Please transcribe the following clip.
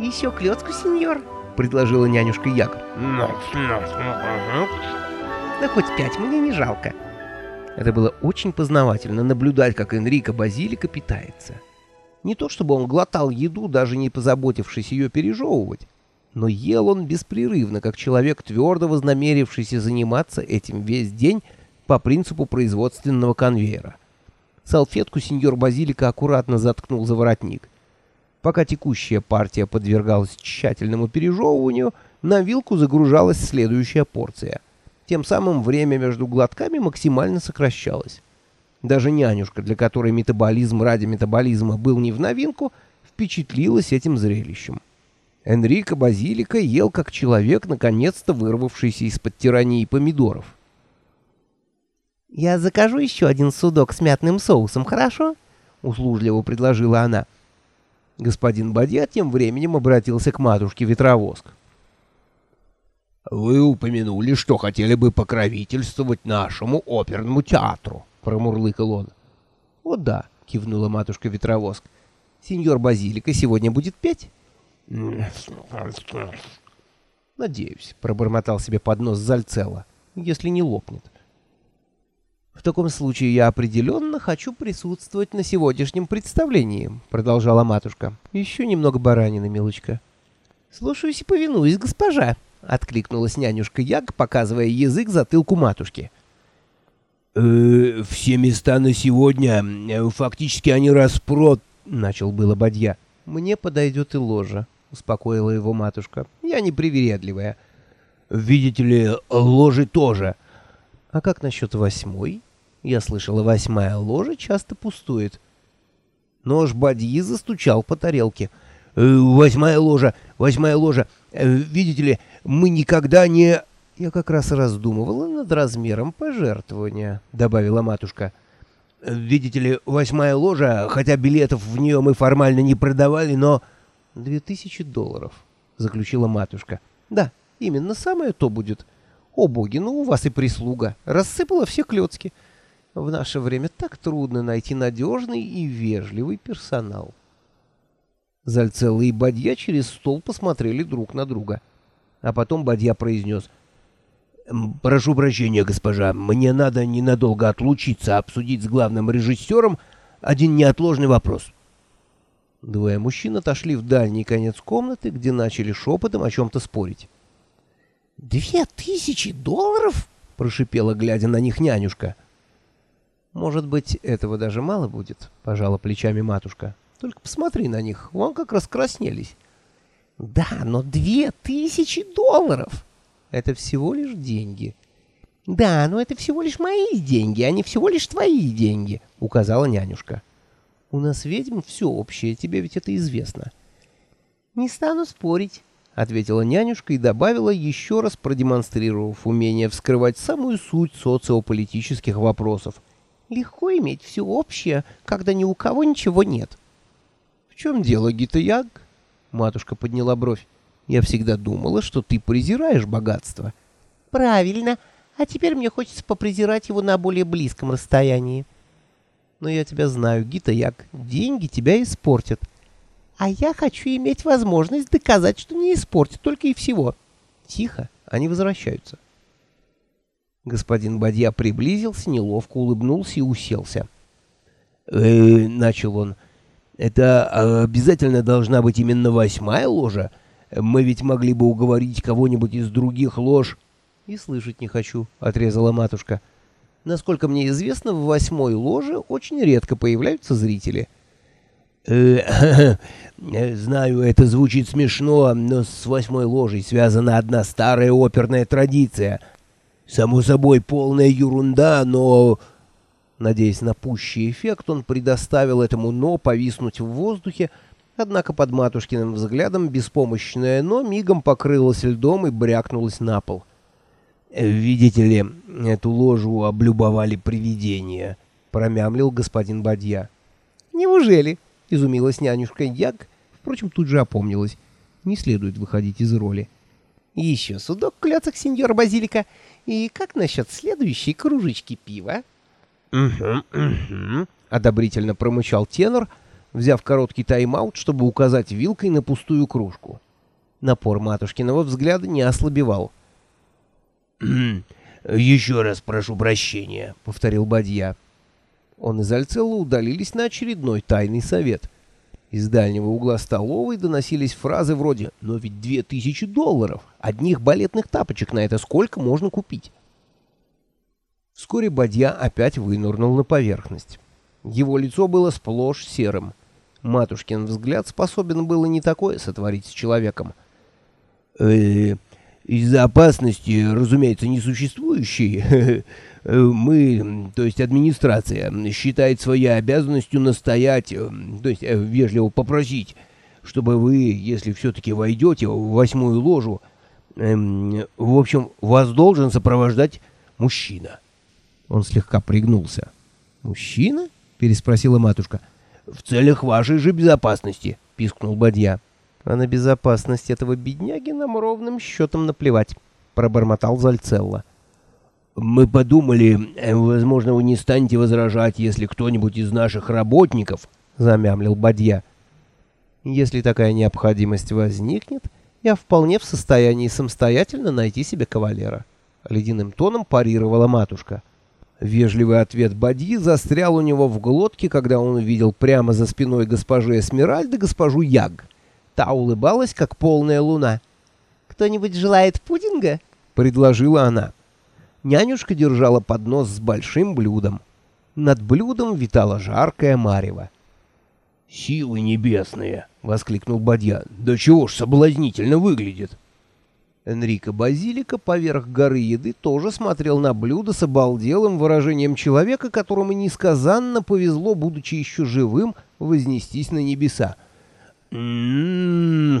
«Еще клетку, сеньор?» — предложила нянюшка Як. «Да хоть пять, мне не жалко». Это было очень познавательно наблюдать, как Энрико Базилика питается. Не то чтобы он глотал еду, даже не позаботившись ее пережевывать, но ел он беспрерывно, как человек, твердо вознамерившийся заниматься этим весь день по принципу производственного конвейера. Салфетку сеньор Базилика аккуратно заткнул за воротник. Пока текущая партия подвергалась тщательному пережевыванию, на вилку загружалась следующая порция. Тем самым время между глотками максимально сокращалось. Даже нянюшка, для которой метаболизм ради метаболизма был не в новинку, впечатлилась этим зрелищем. Энрико Базилика ел как человек, наконец-то вырвавшийся из-под тирании помидоров. «Я закажу еще один судок с мятным соусом, хорошо?» — услужливо предложила она. Господин Бадья тем временем обратился к матушке Ветровоск. «Вы упомянули, что хотели бы покровительствовать нашему оперному театру», — промурлыкал он. «О да», — кивнула матушка Ветровоск. «Сеньор Базилика сегодня будет петь?» «Надеюсь», — пробормотал себе под нос Зальцелла, — «если не лопнет». «В таком случае я определенно хочу присутствовать на сегодняшнем представлении», — продолжала матушка. «Еще немного баранины, милочка». «Слушаюсь и повинуюсь, госпожа», — откликнулась нянюшка Яг, показывая язык затылку матушки. «Э, «Все места на сегодня, э, фактически они распрод...» — начал было Бадья. «Мне подойдет и ложа», — успокоила его матушка. «Я не привередливая». «Видите ли, ложи тоже». «А как насчет восьмой?» Я слышала, восьмая ложа часто пустует. Нож Бадьи застучал по тарелке. «Э, «Восьмая ложа, восьмая ложа. Э, видите ли, мы никогда не...» «Я как раз раздумывала над размером пожертвования», — добавила матушка. «Видите ли, восьмая ложа, хотя билетов в нее мы формально не продавали, но...» «Две тысячи долларов», — заключила матушка. «Да, именно самое то будет. О боги, ну у вас и прислуга. Рассыпала все клетки. В наше время так трудно найти надежный и вежливый персонал». Зальцелла и Бадья через стол посмотрели друг на друга. А потом Бадья произнес — «Прошу прощения, госпожа, мне надо ненадолго отлучиться, обсудить с главным режиссером один неотложный вопрос». Двое мужчин отошли в дальний конец комнаты, где начали шепотом о чем-то спорить. «Две тысячи долларов?» — прошипела, глядя на них нянюшка. «Может быть, этого даже мало будет?» — пожала плечами матушка. «Только посмотри на них, вон как раскраснелись». «Да, но две тысячи долларов!» Это всего лишь деньги. Да, но это всего лишь мои деньги, а не всего лишь твои деньги, указала нянюшка. У нас ведьм все общее, тебе ведь это известно. Не стану спорить, ответила нянюшка и добавила, еще раз продемонстрировав умение вскрывать самую суть социополитических вопросов. Легко иметь все общее, когда ни у кого ничего нет. В чем дело, Гитаяг? Матушка подняла бровь. Я всегда думала, что ты презираешь богатство. Правильно. А теперь мне хочется попрезирать его на более близком расстоянии. Но я тебя знаю, Гита Як. Деньги тебя испортят. А я хочу иметь возможность доказать, что не испортят, только и всего. Тихо, они возвращаются. Господин Бадья приблизился, неловко улыбнулся и уселся. «Э, — начал он. — Это обязательно должна быть именно восьмая ложа? Мы ведь могли бы уговорить кого-нибудь из других лож. И слышать не хочу, отрезала матушка. Насколько мне известно, в восьмой ложе очень редко появляются зрители. Э, знаю, это звучит смешно, но с восьмой ложей связана одна старая оперная традиция. Само собой, полная ерунда, но... Надеясь на пущий эффект, он предоставил этому «но» повиснуть в воздухе, Однако под матушкиным взглядом беспомощное «но» мигом покрылось льдом и брякнулось на пол. «Видите ли, эту ложу облюбовали привидения», — промямлил господин Бадья. «Неужели?» — изумилась нянюшка Яг, впрочем, тут же опомнилась. Не следует выходить из роли. «Еще судок клёцок, сеньор Базилика. И как насчет следующей кружечки пива?» «Угу, угу», — одобрительно промычал тенор — взяв короткий тайм-аут, чтобы указать вилкой на пустую кружку. Напор матушкиного взгляда не ослабевал. «Еще раз прошу прощения», — повторил Бадья. Он и Зальцелло удалились на очередной тайный совет. Из дальнего угла столовой доносились фразы вроде «Но ведь две тысячи долларов! Одних балетных тапочек на это сколько можно купить?» Вскоре Бадья опять вынырнул на поверхность. Его лицо было сплошь серым. Матушкин взгляд способен было не такое сотворить с человеком. «Э, из-за опасности, разумеется, несуществующей, мы, то есть администрация, считает своей обязанностью настоять, э, то есть э, вежливо попросить, чтобы вы, если все-таки войдете в восьмую ложу, эм, в общем, вас должен сопровождать мужчина». Он слегка пригнулся. «Мужчина?» — переспросила матушка. «В целях вашей же безопасности», — пискнул Бадья. «А на безопасность этого бедняги нам ровным счетом наплевать», — пробормотал Зальцелло. «Мы подумали, э, возможно, вы не станете возражать, если кто-нибудь из наших работников...» — замямлил Бадья. «Если такая необходимость возникнет, я вполне в состоянии самостоятельно найти себе кавалера», — ледяным тоном парировала матушка. Вежливый ответ Бадьи застрял у него в глотке, когда он увидел прямо за спиной госпожи Эсмеральды госпожу Яг. Та улыбалась, как полная луна. «Кто-нибудь желает пудинга?» — предложила она. Нянюшка держала поднос с большим блюдом. Над блюдом витала жаркая марево. «Силы небесные!» — воскликнул Бадья. «Да чего ж соблазнительно выглядит!» Энрико Базилика поверх горы еды тоже смотрел на блюдо с обалделым выражением человека, которому несказанно повезло, будучи еще живым, вознестись на небеса. 嗯。